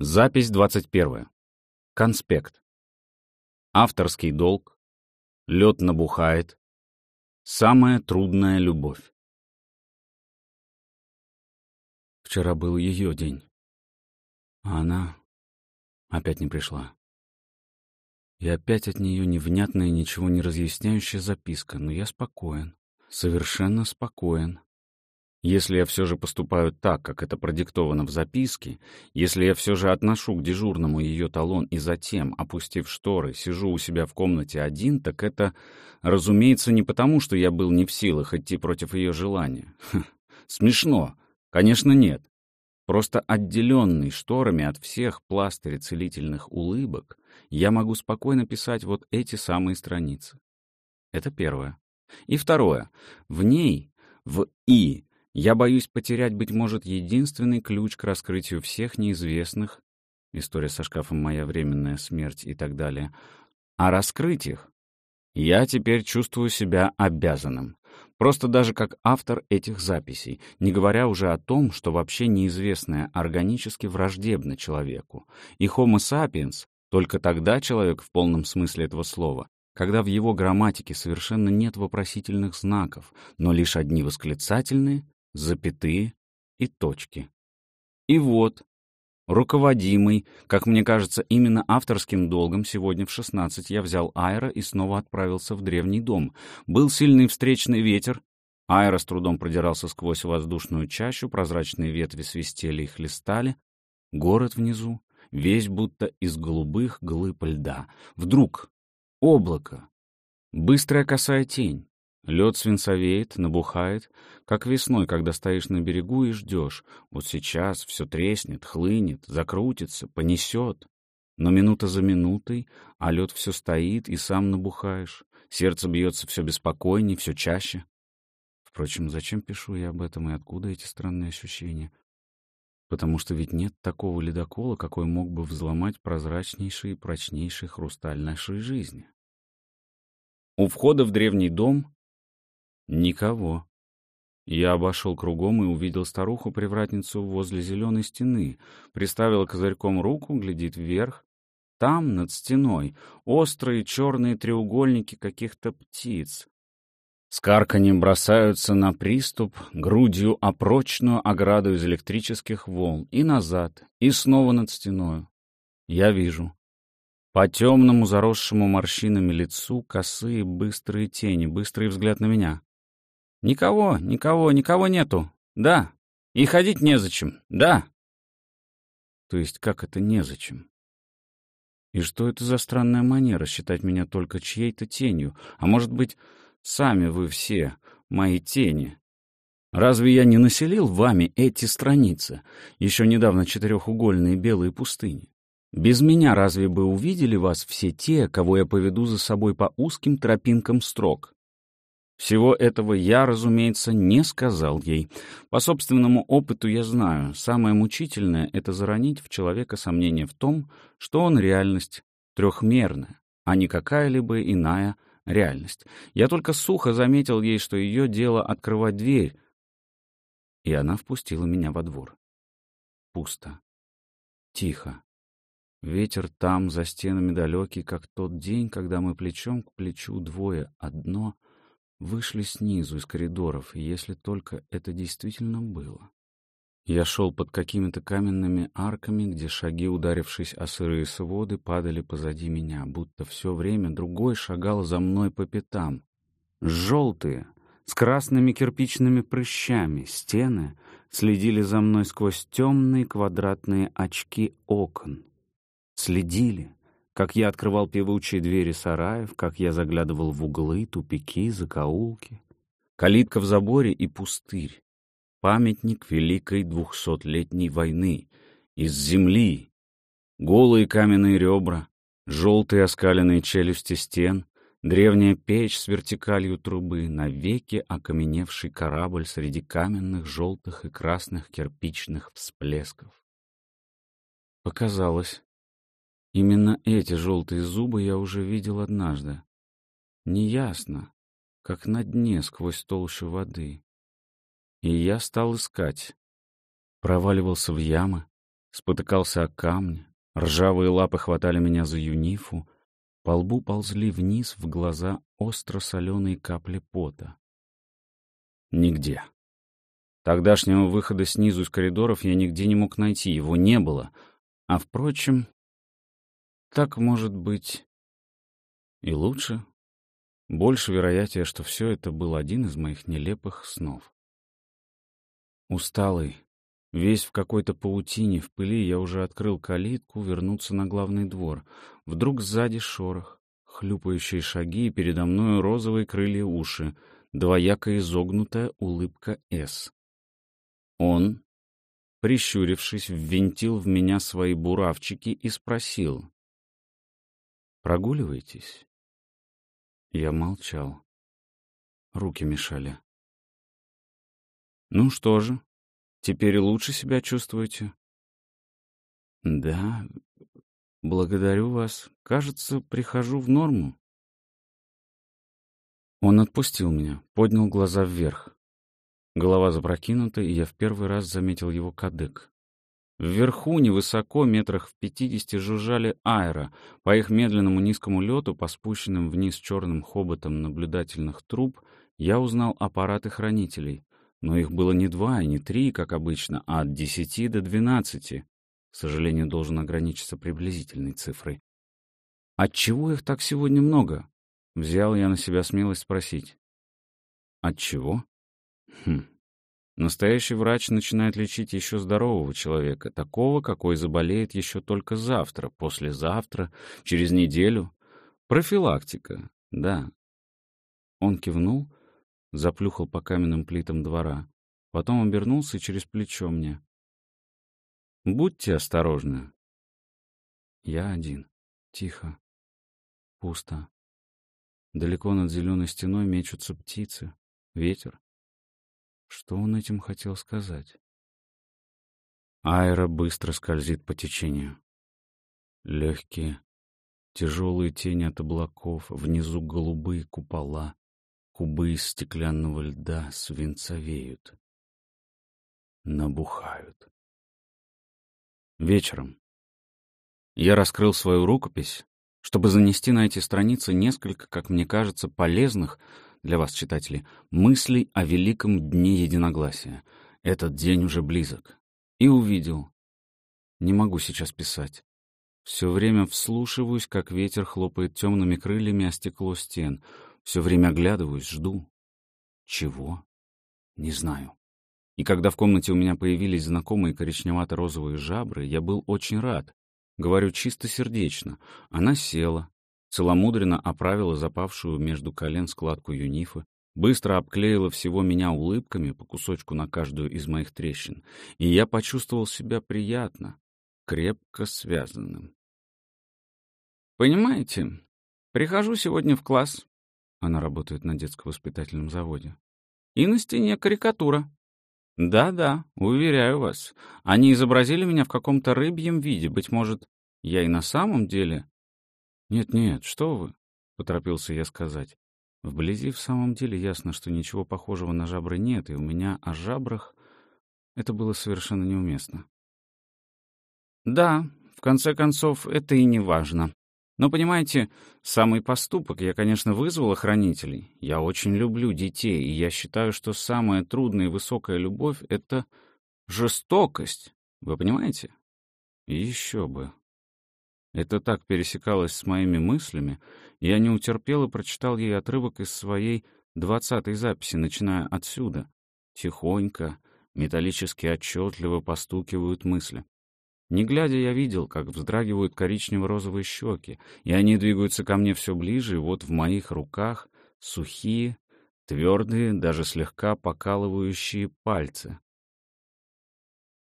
Запись 21. Конспект. Авторский долг. Лед набухает. Самая трудная любовь. Вчера был ее день. А она опять не пришла. И опять от нее невнятная, ничего не разъясняющая записка, но я спокоен, совершенно спокоен. Если я все же поступаю так, как это продиктовано в записке, если я все же отношу к дежурному ее талон и затем, опустив шторы, сижу у себя в комнате один, так это, разумеется, не потому, что я был не в силах идти против ее желания. Ха, смешно. Конечно, нет. Просто отделенный шторами от всех пластырей целительных улыбок, я могу спокойно писать вот эти самые страницы. Это первое. И второе. В ней, в «и», я боюсь потерять, быть может, единственный ключ к раскрытию всех неизвестных, история со шкафом «Моя временная смерть» и так далее, а раскрыть их я теперь чувствую себя обязанным. Просто даже как автор этих записей, не говоря уже о том, что вообще неизвестное органически враждебно человеку. И Homo sapiens — только тогда человек в полном смысле этого слова, когда в его грамматике совершенно нет вопросительных знаков, но лишь одни восклицательные запятые и точки. И вот, руководимый, как мне кажется, именно авторским долгом, сегодня в 16 я взял Айра и снова отправился в древний дом. Был сильный встречный ветер. Айра с трудом продирался сквозь воздушную чащу, прозрачные ветви свистели и хлестали. Город внизу, весь будто из голубых глыб льда. Вдруг облако, быстрая косая тень. Лед свинцовеет, набухает, как весной, когда стоишь на берегу и ждешь. Вот сейчас все треснет, хлынет, закрутится, понесет. Но минута за минутой, а лед все стоит, и сам набухаешь. Сердце бьется все беспокойнее, все чаще. Впрочем, зачем пишу я об этом и откуда эти странные ощущения? Потому что ведь нет такого ледокола, какой мог бы взломать прозрачнейший и прочнейший хрусталь нашей жизни. У входа в древний дом Никого. Я обошел кругом и увидел старуху-привратницу возле зеленой стены. Приставила козырьком руку, глядит вверх. Там, над стеной, острые черные треугольники каких-то птиц. С карканьем бросаются на приступ, грудью о прочную ограду из электрических волн, и назад, и снова над стеною. Я вижу. По темному, заросшему морщинами лицу косые быстрые тени, быстрый взгляд на меня. «Никого, никого, никого нету. Да. И ходить незачем. Да». То есть как это незачем? И что это за странная манера считать меня только чьей-то тенью? А может быть, сами вы все мои тени? Разве я не населил вами эти страницы, еще недавно четырехугольные белые пустыни? Без меня разве бы увидели вас все те, кого я поведу за собой по узким тропинкам строк? Всего этого я, разумеется, не сказал ей. По собственному опыту я знаю, самое мучительное — это заронить в человека сомнение в том, что он реальность трехмерная, а не какая-либо иная реальность. Я только сухо заметил ей, что ее дело открывать дверь, и она впустила меня во двор. Пусто. Тихо. Ветер там, за стенами далекий, как тот день, когда мы плечом к плечу двое, одно — Вышли снизу, из коридоров, если только это действительно было. Я шел под какими-то каменными арками, где шаги, ударившись о сырые своды, падали позади меня, будто все время другой шагал за мной по пятам. Желтые, с красными кирпичными прыщами, стены следили за мной сквозь темные квадратные очки окон. Следили, как я открывал певучие двери сараев, как я заглядывал в углы, тупики, закоулки. Калитка в заборе и пустырь. Памятник Великой двухсотлетней войны. Из земли. Голые каменные ребра, желтые оскаленные челюсти стен, древняя печь с вертикалью трубы, навеки окаменевший корабль среди каменных желтых и красных кирпичных всплесков. Показалось, Именно эти желтые зубы я уже видел однажды. Неясно, как на дне сквозь толщу воды. И я стал искать. Проваливался в ямы, спотыкался о камни, ржавые лапы хватали меня за юнифу, по лбу ползли вниз в глаза остро-соленые капли пота. Нигде. Тогдашнего выхода снизу из коридоров я нигде не мог найти, его не было. А, впрочем, так может быть и лучше. Больше вероятнее, что все это был один из моих нелепых снов. Усталый, весь в какой-то паутине, в пыли, я уже открыл калитку, вернуться на главный двор. Вдруг сзади шорох, хлюпающие шаги, и передо мною розовые крылья уши, двояко изогнутая улыбка «С». Он, прищурившись, ввинтил в меня свои буравчики и спросил. «Прогуливаетесь?» Я молчал. Руки мешали. «Ну что же, теперь лучше себя чувствуете?» «Да, благодарю вас. Кажется, прихожу в норму». Он отпустил меня, поднял глаза вверх. Голова запрокинута, и я в первый раз заметил его кадык. Вверху, невысоко, метрах в пятидесяти, жужжали аэро. По их медленному низкому лету, по спущенным вниз черным хоботам наблюдательных труб, я узнал аппараты хранителей. Но их было не два и не три, как обычно, а от десяти до двенадцати. К сожалению, должен ограничиться приблизительной цифрой. «Отчего их так сегодня много?» Взял я на себя смелость спросить. «Отчего?» Хм. Настоящий врач начинает лечить еще здорового человека, такого, какой заболеет еще только завтра, послезавтра, через неделю. Профилактика, да. Он кивнул, заплюхал по каменным плитам двора, потом обернулся через плечо мне. «Будьте осторожны». Я один. Тихо. Пусто. Далеко над зеленой стеной мечутся птицы. Ветер. Что он этим хотел сказать? Айра быстро скользит по течению. Легкие, тяжелые тени от облаков, внизу голубые купола, кубы из стеклянного льда свинцовеют. Набухают. Вечером. Я раскрыл свою рукопись, чтобы занести на эти страницы несколько, как мне кажется, полезных, для вас, читатели, мыслей о великом дне единогласия. Этот день уже близок. И увидел. Не могу сейчас писать. Все время вслушиваюсь, как ветер хлопает темными крыльями о стекло стен. Все время оглядываюсь, жду. Чего? Не знаю. И когда в комнате у меня появились знакомые коричневато-розовые жабры, я был очень рад. Говорю чисто сердечно. Она села, целомудренно оправила запавшую между колен складку юнифы, быстро обклеила всего меня улыбками по кусочку на каждую из моих трещин, и я почувствовал себя приятно, крепко связанным. «Понимаете, прихожу сегодня в класс». Она работает на детско-воспитательном заводе. «И на стене карикатура. Да-да, уверяю вас, они изобразили меня в каком-то рыбьем виде, быть может, я и на самом деле «Нет-нет, что вы!» — поторопился я сказать. Вблизи в самом деле ясно, что ничего похожего на жабры нет, и у меня о жабрах это было совершенно неуместно. «Да, в конце концов, это и не важно. Но, понимаете, самый поступок я, конечно, вызвал охранителей. Я очень люблю детей, и я считаю, что самая трудная и высокая любовь — это жестокость. Вы понимаете? Еще бы. Это так пересекалось с моими мыслями, я не утерпел и прочитал ей отрывок из своей двадцатой записи, начиная отсюда. Тихонько, металлически отчетливо постукивают мысли. Не глядя, я видел, как вздрагивают коричнево-розовые щеки, и они двигаются ко мне все ближе, и вот в моих руках сухие, твердые, даже слегка покалывающие пальцы.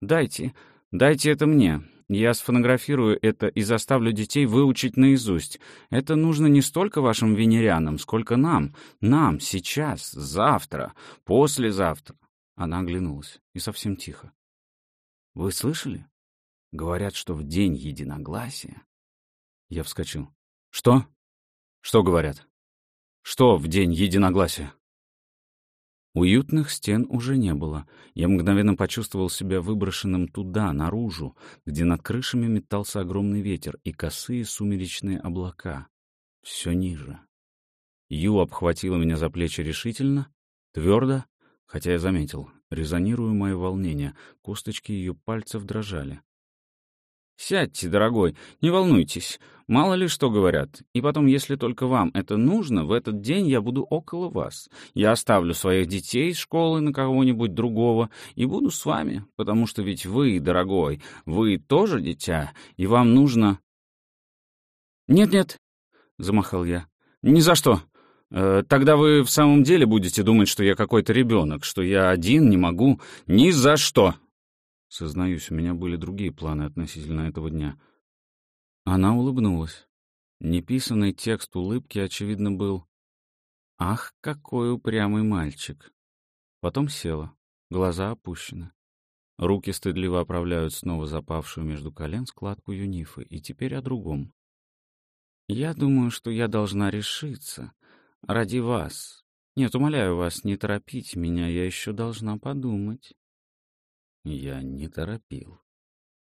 «Дайте, дайте это мне», я сфотографирую это и заставлю детей выучить наизусть. Это нужно не столько вашим венерянам, сколько нам. Нам, сейчас, завтра, послезавтра. Она оглянулась, и совсем тихо. Вы слышали? Говорят, что в день единогласия... Я вскочил. Что? Что говорят? Что в день единогласия? Уютных стен уже не было. Я мгновенно почувствовал себя выброшенным туда, наружу, где над крышами метался огромный ветер и косые сумеречные облака. Все ниже. Ю обхватила меня за плечи решительно, твердо, хотя я заметил, резонирую мое волнение, косточки ее пальцев дрожали. «Сядьте, дорогой, не волнуйтесь. Мало ли что говорят. И потом, если только вам это нужно, в этот день я буду около вас. Я оставлю своих детей из школы на кого-нибудь другого и буду с вами, потому что ведь вы, дорогой, вы тоже дитя, и вам нужно...» «Нет-нет», — замахал я, — «ни за что. Э, тогда вы в самом деле будете думать, что я какой-то ребенок, что я один не могу. Ни за что!» Сознаюсь, у меня были другие планы относительно этого дня. Она улыбнулась. Неписанный текст улыбки, очевидно, был «Ах, какой упрямый мальчик!» Потом села, глаза опущены. Руки стыдливо оправляют снова запавшую между колен складку юнифы, и теперь о другом. «Я думаю, что я должна решиться. Ради вас. Нет, умоляю вас, не торопить меня, я еще должна подумать». Я не торопил.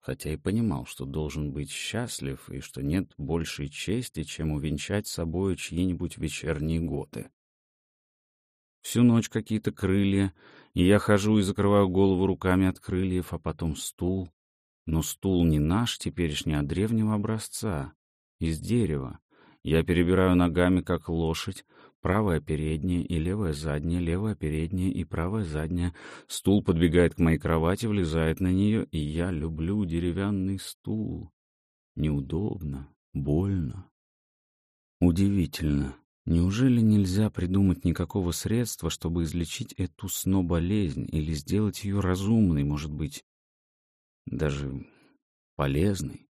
Хотя и понимал, что должен быть счастлив и что нет большей чести, чем увенчать собою чьи-нибудь вечерние годы. Всю ночь какие-то крылья, и я хожу и закрываю голову руками от крыльев, а потом стул. Но стул не наш теперешний, а древнего образца, из дерева. Я перебираю ногами, как лошадь, Правая передняя и левая задняя, левая передняя и правая задняя. Стул подбегает к моей кровати, влезает на нее, и я люблю деревянный стул. Неудобно, больно. Удивительно. Неужели нельзя придумать никакого средства, чтобы излечить эту сно-болезнь или сделать ее разумной, может быть, даже полезной?